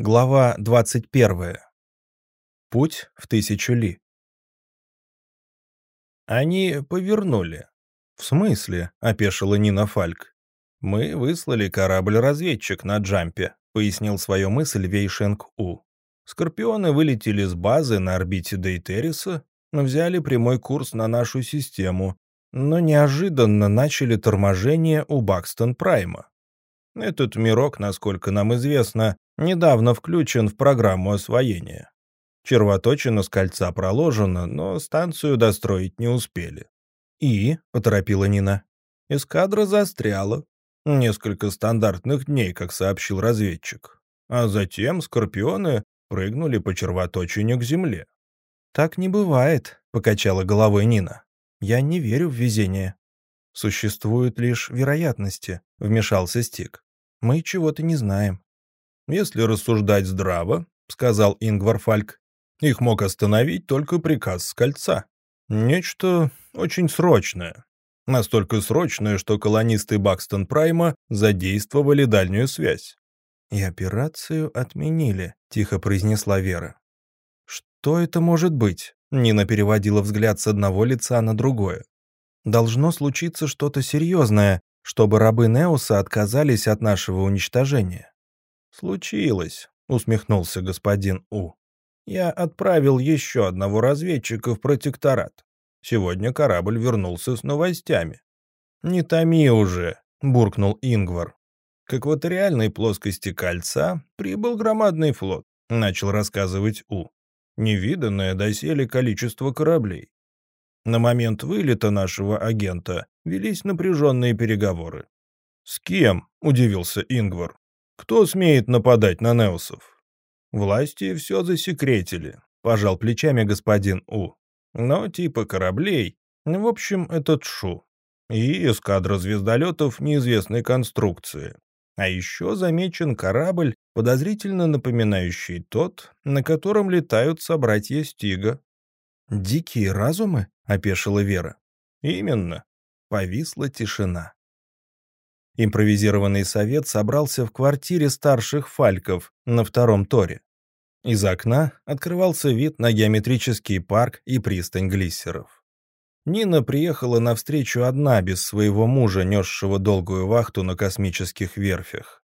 Глава 21. Путь в тысячу ли. Они повернули. В смысле? — опешила Нина Фальк. Мы выслали корабль-разведчик на джампе, — пояснил свою мысль Вейшенг У. Скорпионы вылетели с базы на орбите Дейтериса, взяли прямой курс на нашу систему, но неожиданно начали торможение у Бакстон Прайма. Этот мирок, насколько нам известно, недавно включен в программу освоения. Червоточина с кольца проложена, но станцию достроить не успели. «И?» — поторопила Нина. «Эскадра застряла. Несколько стандартных дней, как сообщил разведчик. А затем скорпионы прыгнули по червоточине к земле». «Так не бывает», — покачала головой Нина. «Я не верю в везение». «Существуют лишь вероятности», — вмешался Стик. «Мы чего-то не знаем. «Если рассуждать здраво», — сказал Ингвар Фальк, — «их мог остановить только приказ с кольца. Нечто очень срочное. Настолько срочное, что колонисты Бакстон Прайма задействовали дальнюю связь». «И операцию отменили», — тихо произнесла Вера. «Что это может быть?» — Нина переводила взгляд с одного лица на другое. «Должно случиться что-то серьезное, чтобы рабы Неуса отказались от нашего уничтожения. «Случилось», — усмехнулся господин У. «Я отправил еще одного разведчика в протекторат. Сегодня корабль вернулся с новостями». «Не томи уже», — буркнул Ингвар. «К экваториальной плоскости кольца прибыл громадный флот», — начал рассказывать У. «Невиданное доселе количество кораблей. На момент вылета нашего агента велись напряженные переговоры. «С кем?» — удивился Ингвар. Кто смеет нападать на Неусов? Власти все засекретили, пожал плечами господин У. Но типа кораблей, в общем, это Тшу. И эскадра звездолетов неизвестной конструкции. А еще замечен корабль, подозрительно напоминающий тот, на котором летают собратья Стига. «Дикие разумы?» — опешила Вера. «Именно». Повисла тишина. Импровизированный совет собрался в квартире старших фальков на втором торе. Из окна открывался вид на геометрический парк и пристань глиссеров. Нина приехала навстречу одна без своего мужа, несшего долгую вахту на космических верфях.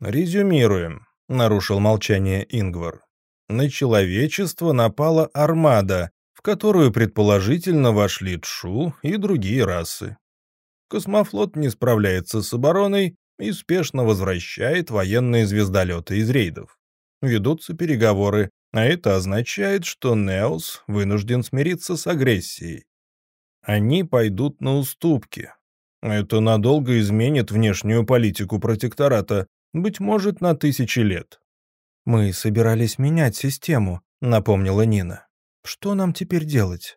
«Резюмируем», — нарушил молчание Ингвар. «На человечество напала армада, которую предположительно вошли Тшу и другие расы. Космофлот не справляется с обороной и спешно возвращает военные звездолеты из рейдов. Ведутся переговоры, а это означает, что Неос вынужден смириться с агрессией. Они пойдут на уступки. Это надолго изменит внешнюю политику протектората, быть может, на тысячи лет. «Мы собирались менять систему», — напомнила Нина. «Что нам теперь делать?»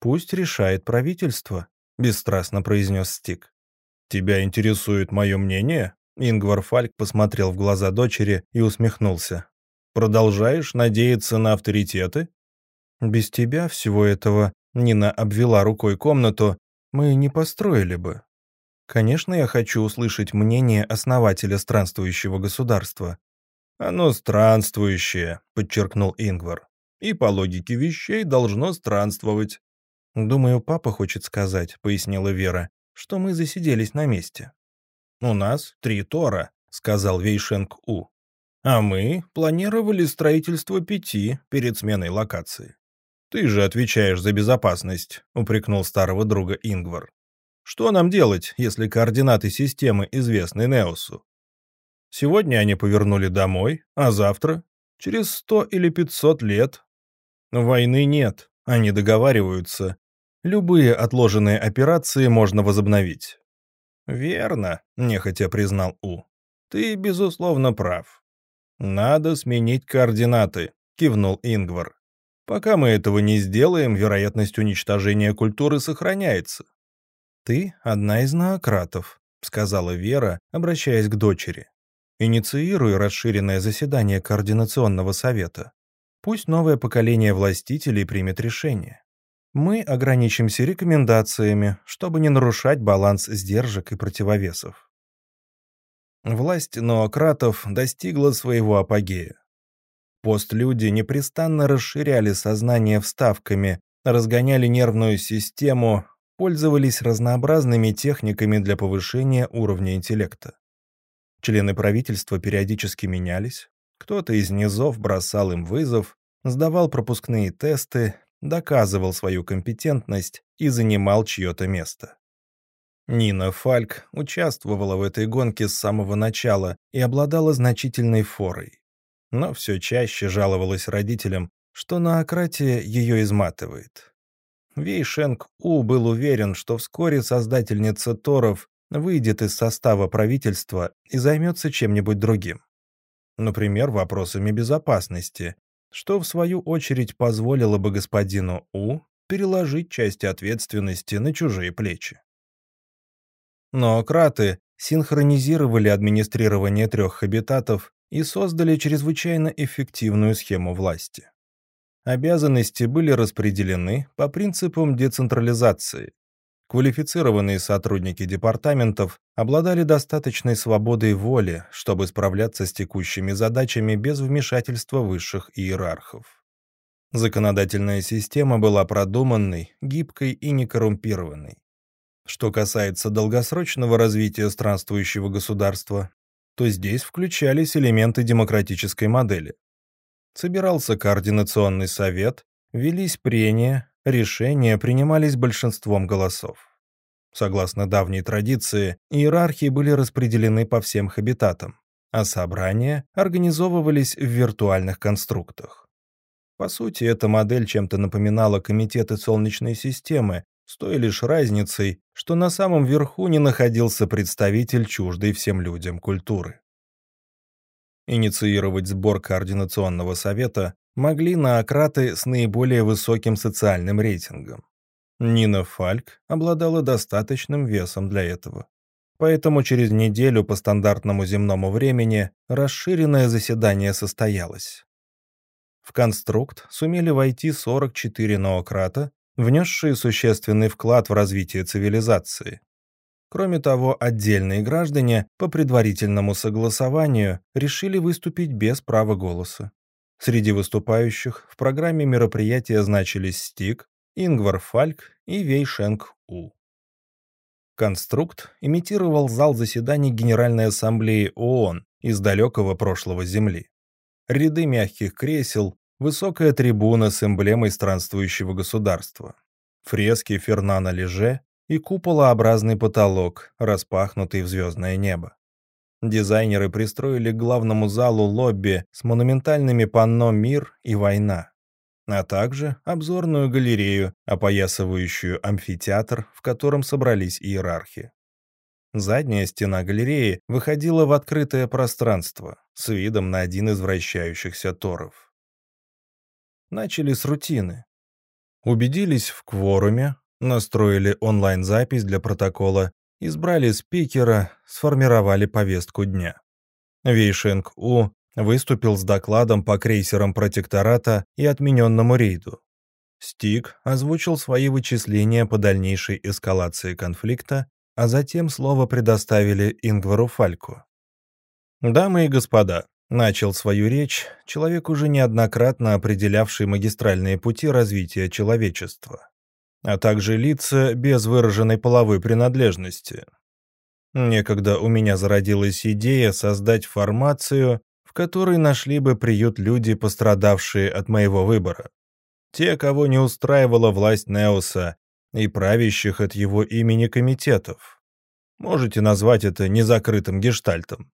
«Пусть решает правительство», — бесстрастно произнес Стик. «Тебя интересует мое мнение?» Ингвар Фальк посмотрел в глаза дочери и усмехнулся. «Продолжаешь надеяться на авторитеты?» «Без тебя всего этого», — Нина обвела рукой комнату, — «мы не построили бы. Конечно, я хочу услышать мнение основателя странствующего государства». «Оно странствующее», — подчеркнул Ингвар. «И по логике вещей должно странствовать. «Думаю, папа хочет сказать», — пояснила Вера, «что мы засиделись на месте». «У нас три Тора», — сказал Вейшенг У. «А мы планировали строительство пяти перед сменой локации». «Ты же отвечаешь за безопасность», — упрекнул старого друга Ингвар. «Что нам делать, если координаты системы известны Неосу? Сегодня они повернули домой, а завтра? Через сто или пятьсот лет? Войны нет, они договариваются, Любые отложенные операции можно возобновить. «Верно», — нехотя признал У. «Ты, безусловно, прав. Надо сменить координаты», — кивнул Ингвар. «Пока мы этого не сделаем, вероятность уничтожения культуры сохраняется». «Ты одна из наократов», — сказала Вера, обращаясь к дочери. «Инициируй расширенное заседание Координационного совета. Пусть новое поколение властителей примет решение. Мы ограничимся рекомендациями, чтобы не нарушать баланс сдержек и противовесов. власть ноократов достигла своего апогея. Постлюди непрестанно расширяли сознание вставками, разгоняли нервную систему, пользовались разнообразными техниками для повышения уровня интеллекта. Члены правительства периодически менялись, кто-то из низов бросал им вызов, сдавал пропускные тесты, доказывал свою компетентность и занимал чье-то место. Нина Фальк участвовала в этой гонке с самого начала и обладала значительной форой. Но все чаще жаловалась родителям, что на Акратия ее изматывает. Вей Шенг У был уверен, что вскоре создательница Торов выйдет из состава правительства и займется чем-нибудь другим. Например, вопросами безопасности, что в свою очередь позволило бы господину У переложить часть ответственности на чужие плечи. Но краты синхронизировали администрирование трех хабитатов и создали чрезвычайно эффективную схему власти. Обязанности были распределены по принципам децентрализации, Квалифицированные сотрудники департаментов обладали достаточной свободой воли, чтобы справляться с текущими задачами без вмешательства высших иерархов. Законодательная система была продуманной, гибкой и некоррумпированной. Что касается долгосрочного развития странствующего государства, то здесь включались элементы демократической модели. Собирался координационный совет, велись прения, решения принимались большинством голосов. Согласно давней традиции, иерархии были распределены по всем хабитатам, а собрания организовывались в виртуальных конструктах. По сути, эта модель чем-то напоминала комитеты Солнечной системы, с той лишь разницей, что на самом верху не находился представитель чуждой всем людям культуры. Инициировать сбор координационного совета могли наократы с наиболее высоким социальным рейтингом. Нина Фальк обладала достаточным весом для этого. Поэтому через неделю по стандартному земному времени расширенное заседание состоялось. В конструкт сумели войти 44 ноократа, внесшие существенный вклад в развитие цивилизации. Кроме того, отдельные граждане по предварительному согласованию решили выступить без права голоса. Среди выступающих в программе мероприятия значились Стик, Ингвар Фальк и Вейшенг У. Конструкт имитировал зал заседаний Генеральной Ассамблеи ООН из далекого прошлого Земли. Ряды мягких кресел, высокая трибуна с эмблемой странствующего государства, фрески Фернана Леже и куполообразный потолок, распахнутый в звездное небо. Дизайнеры пристроили к главному залу лобби с монументальными панно «Мир» и «Война», а также обзорную галерею, опоясывающую амфитеатр, в котором собрались иерархи. Задняя стена галереи выходила в открытое пространство с видом на один из вращающихся торов. Начали с рутины. Убедились в кворуме, настроили онлайн-запись для протокола избрали спикера, сформировали повестку дня. Вейшенг У выступил с докладом по крейсерам протектората и отмененному рейду. Стик озвучил свои вычисления по дальнейшей эскалации конфликта, а затем слово предоставили Ингвару Фальку. «Дамы и господа», — начал свою речь человек, уже неоднократно определявший магистральные пути развития человечества а также лица без выраженной половой принадлежности. Некогда у меня зародилась идея создать формацию, в которой нашли бы приют люди, пострадавшие от моего выбора. Те, кого не устраивала власть Неоса и правящих от его имени комитетов. Можете назвать это незакрытым гештальтом.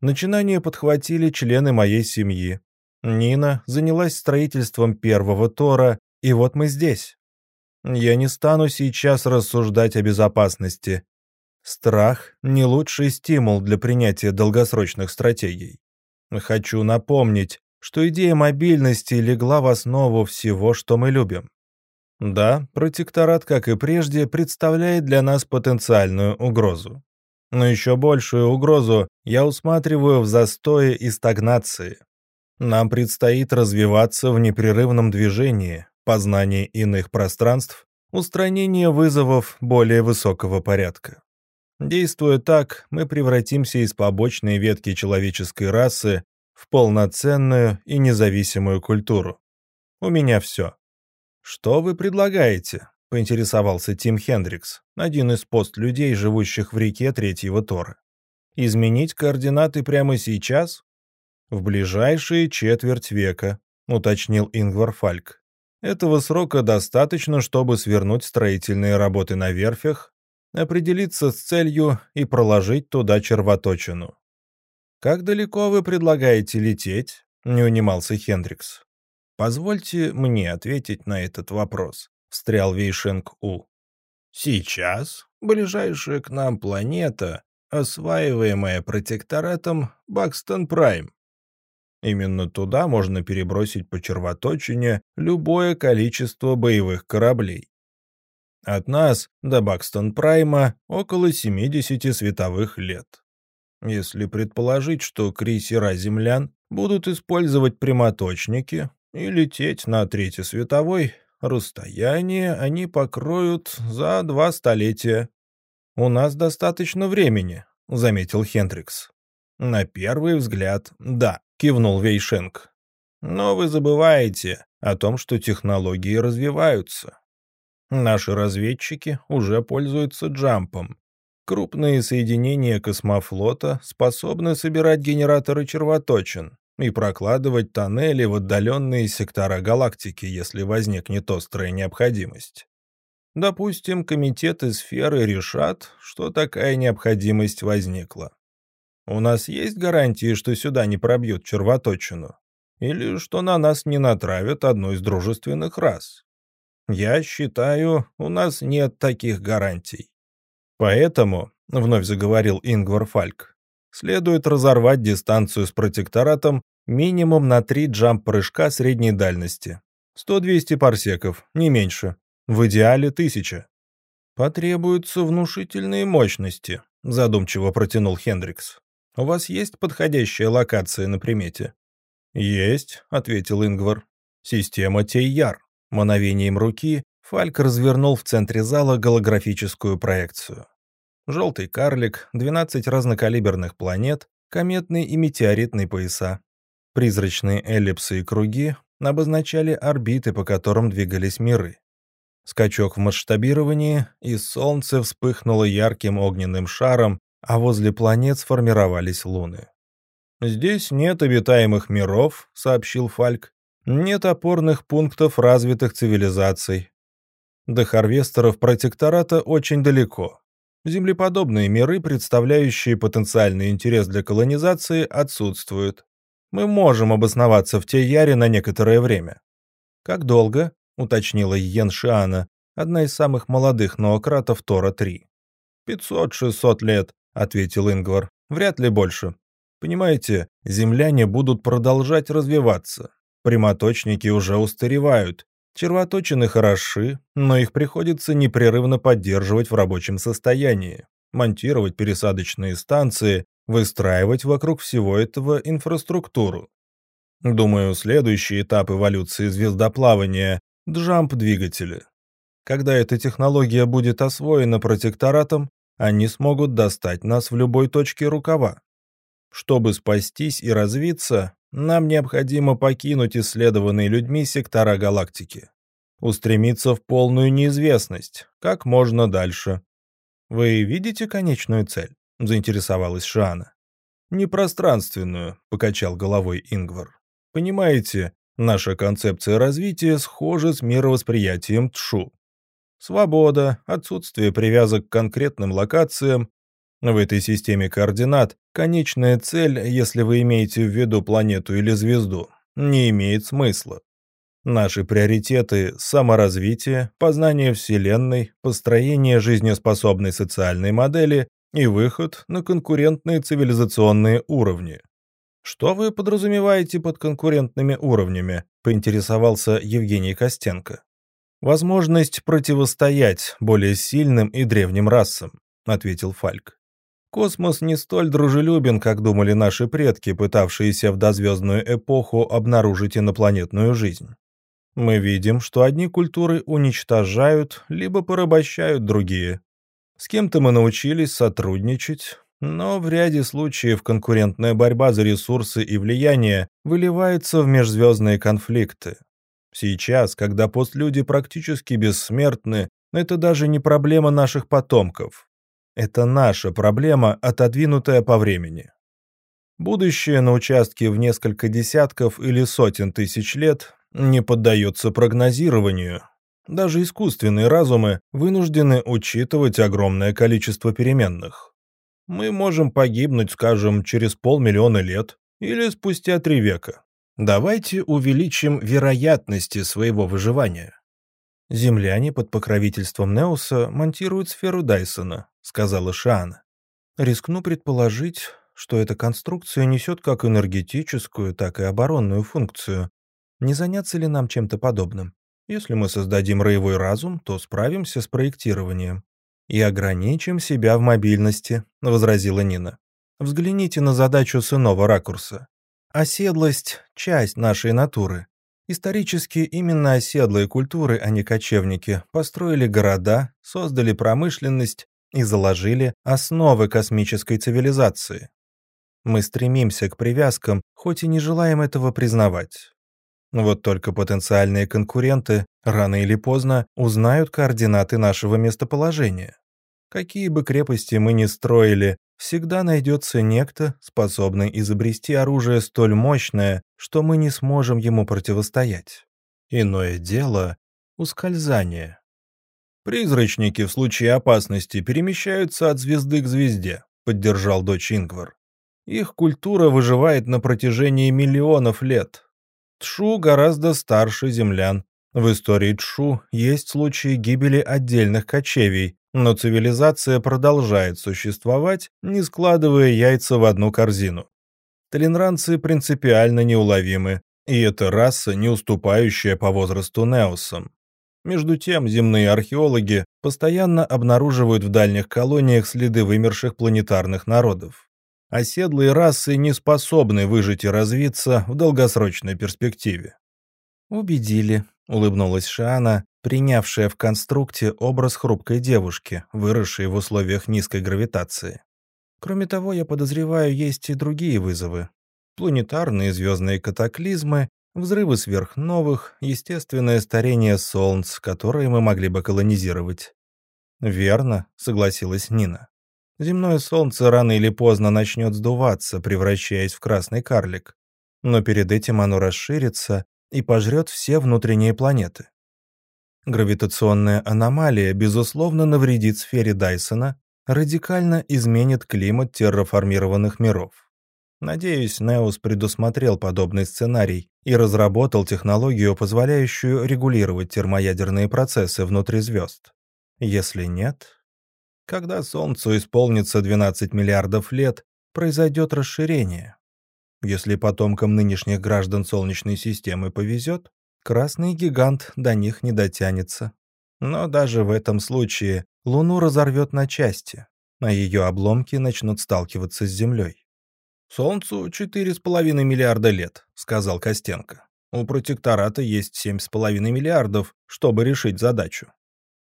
Начинание подхватили члены моей семьи. Нина занялась строительством первого Тора, и вот мы здесь. Я не стану сейчас рассуждать о безопасности. Страх — не лучший стимул для принятия долгосрочных стратегий. Хочу напомнить, что идея мобильности легла в основу всего, что мы любим. Да, протекторат, как и прежде, представляет для нас потенциальную угрозу. Но еще большую угрозу я усматриваю в застое и стагнации. Нам предстоит развиваться в непрерывном движении, познание иных пространств, устранение вызовов более высокого порядка. Действуя так, мы превратимся из побочной ветки человеческой расы в полноценную и независимую культуру. У меня все. Что вы предлагаете? поинтересовался Тим Хендрикс, один из пост-людей, живущих в реке Третьего Тора. Изменить координаты прямо сейчас? В ближайшие четверть века, уточнил Ингвар Фальк. Этого срока достаточно, чтобы свернуть строительные работы на верфях, определиться с целью и проложить туда червоточину. «Как далеко вы предлагаете лететь?» — не унимался Хендрикс. «Позвольте мне ответить на этот вопрос», — встрял Вейшенг У. «Сейчас ближайшая к нам планета, осваиваемая протекторатом Бакстон Прайм. Именно туда можно перебросить по червоточине любое количество боевых кораблей. От нас до Бакстон Прайма около 70 световых лет. Если предположить, что крейсера землян будут использовать прямоточники и лететь на третий световой, расстояние они покроют за два столетия. «У нас достаточно времени», — заметил Хендрикс. «На первый взгляд, да», — кивнул Вейшенк. «Но вы забываете о том, что технологии развиваются. Наши разведчики уже пользуются джампом, Крупные соединения космофлота способны собирать генераторы червоточин и прокладывать тоннели в отдаленные сектора галактики, если возникнет острая необходимость. Допустим, комитеты сферы решат, что такая необходимость возникла. У нас есть гарантии, что сюда не пробьют червоточину? Или что на нас не натравят одну из дружественных рас? Я считаю, у нас нет таких гарантий. Поэтому, — вновь заговорил Ингвар Фальк, — следует разорвать дистанцию с протекторатом минимум на три джамп-прыжка средней дальности. 100-200 парсеков, не меньше. В идеале тысяча. «Потребуются внушительные мощности», — задумчиво протянул Хендрикс. «У вас есть подходящая локация на примете?» «Есть», — ответил Ингвар. «Система Тейяр». Мановением руки Фальк развернул в центре зала голографическую проекцию. Желтый карлик, 12 разнокалиберных планет, кометные и метеоритные пояса. Призрачные эллипсы и круги обозначали орбиты, по которым двигались миры. Скачок в масштабировании, и Солнце вспыхнуло ярким огненным шаром, а возле планет сформировались луны. «Здесь нет обитаемых миров», — сообщил Фальк. «Нет опорных пунктов развитых цивилизаций, до харвестеров протектората очень далеко. Землеподобные миры, представляющие потенциальный интерес для колонизации, отсутствуют. Мы можем обосноваться в Тейяре на некоторое время. «Как долго?» — уточнила Йен Шиана, одна из самых молодых ноократов Тора-3. «Пятьсот-шестьсот лет», — ответил Ингвар. «Вряд ли больше. Понимаете, земляне будут продолжать развиваться. Прямоточники уже устаревают, Червоточины хороши, но их приходится непрерывно поддерживать в рабочем состоянии, монтировать пересадочные станции, выстраивать вокруг всего этого инфраструктуру. Думаю, следующий этап эволюции звездоплавания — джамп-двигатели. Когда эта технология будет освоена протекторатом, они смогут достать нас в любой точке рукава. Чтобы спастись и развиться, нам необходимо покинуть исследованные людьми сектора галактики. Устремиться в полную неизвестность, как можно дальше. «Вы видите конечную цель?» — заинтересовалась Шана. «Непространственную», — покачал головой Ингвар. «Понимаете, наша концепция развития схожа с мировосприятием Тшу. Свобода, отсутствие привязок к конкретным локациям, в этой системе координат конечная цель, если вы имеете в виду планету или звезду, не имеет смысла. Наши приоритеты – саморазвитие, познание Вселенной, построение жизнеспособной социальной модели и выход на конкурентные цивилизационные уровни. «Что вы подразумеваете под конкурентными уровнями?» – поинтересовался Евгений Костенко. «Возможность противостоять более сильным и древним расам», – ответил Фальк. Космос не столь дружелюбен, как думали наши предки, пытавшиеся в дозвездную эпоху обнаружить инопланетную жизнь. Мы видим, что одни культуры уничтожают, либо порабощают другие. С кем-то мы научились сотрудничать, но в ряде случаев конкурентная борьба за ресурсы и влияние выливается в межзвездные конфликты. Сейчас, когда постлюди практически бессмертны, это даже не проблема наших потомков. Это наша проблема, отодвинутая по времени. Будущее на участке в несколько десятков или сотен тысяч лет не поддается прогнозированию. Даже искусственные разумы вынуждены учитывать огромное количество переменных. Мы можем погибнуть, скажем, через полмиллиона лет или спустя три века. Давайте увеличим вероятности своего выживания. Земляне под покровительством Неуса монтируют сферу Дайсона, сказала Шаана. Рискну предположить, что эта конструкция несет как энергетическую, так и оборонную функцию. Не заняться ли нам чем-то подобным? Если мы создадим роевой разум, то справимся с проектированием. И ограничим себя в мобильности, возразила Нина. Взгляните на задачу с иного ракурса. Оседлость — часть нашей натуры. Исторически именно оседлые культуры, а не кочевники, построили города, создали промышленность и заложили основы космической цивилизации. Мы стремимся к привязкам, хоть и не желаем этого признавать. Вот только потенциальные конкуренты рано или поздно узнают координаты нашего местоположения. Какие бы крепости мы ни строили, всегда найдется некто, способный изобрести оружие столь мощное, что мы не сможем ему противостоять. Иное дело — ускользание. «Призрачники в случае опасности перемещаются от звезды к звезде», — поддержал дочь Ингвар. Их культура выживает на протяжении миллионов лет. Тшу гораздо старше землян. В истории Тшу есть случаи гибели отдельных кочевий, но цивилизация продолжает существовать, не складывая яйца в одну корзину. Талинранцы принципиально неуловимы, и это раса, не уступающая по возрасту неосам. Между тем, земные археологи постоянно обнаруживают в дальних колониях следы вымерших планетарных народов оседлые расы не способны выжить и развиться в долгосрочной перспективе. «Убедили», — улыбнулась Шиана, принявшая в конструкте образ хрупкой девушки, выросшей в условиях низкой гравитации. Кроме того, я подозреваю, есть и другие вызовы. Планетарные звездные катаклизмы, взрывы сверхновых, естественное старение солнц, которые мы могли бы колонизировать. «Верно», — согласилась Нина. Земное солнце рано или поздно начнет сдуваться, превращаясь в красный карлик. Но перед этим оно расширится и пожрет все внутренние планеты. Гравитационная аномалия, безусловно, навредит сфере Дайсона, радикально изменит климат терраформированных миров. Надеюсь, Неус предусмотрел подобный сценарий и разработал технологию, позволяющую регулировать термоядерные процессы внутри звезд. Если нет, когда Солнцу исполнится 12 миллиардов лет, произойдет расширение. Если потомкам нынешних граждан Солнечной системы повезет, красный гигант до них не дотянется. Но даже в этом случае Луну разорвет на части, а ее обломки начнут сталкиваться с Землей. «Солнцу 4,5 миллиарда лет», — сказал Костенко. «У протектората есть 7,5 миллиардов, чтобы решить задачу.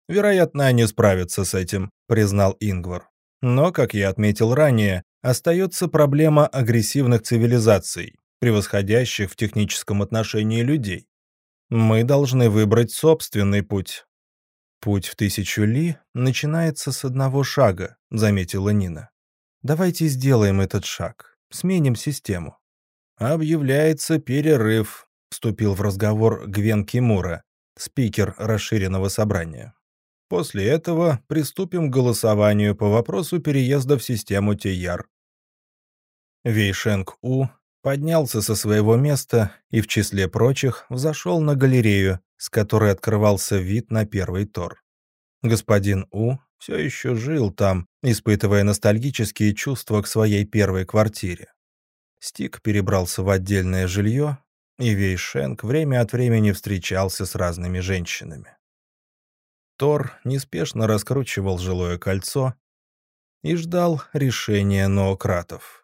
Вероятно, они справятся с этим, признал Ингвар. Но, как я отметил ранее, остается проблема агрессивных цивилизаций, превосходящих в техническом отношении людей. Мы должны выбрать собственный путь. Путь в тысячу ли начинается с одного шага, заметила Нина. Давайте сделаем этот шаг, сменим систему. Объявляется перерыв, вступил в разговор Гвен Кимура, спикер расширенного собрания. После этого приступим к голосованию по вопросу переезда в систему Тияр. Вейшенг У поднялся со своего места и в числе прочих взошел на галерею, с которой открывался вид на первый Тор. Господин У все еще жил там, испытывая ностальгические чувства к своей первой квартире. Стик перебрался в отдельное жилье, и Вейшенг время от времени встречался с разными женщинами. Тор неспешно раскручивал жилое кольцо и ждал решения ноократов.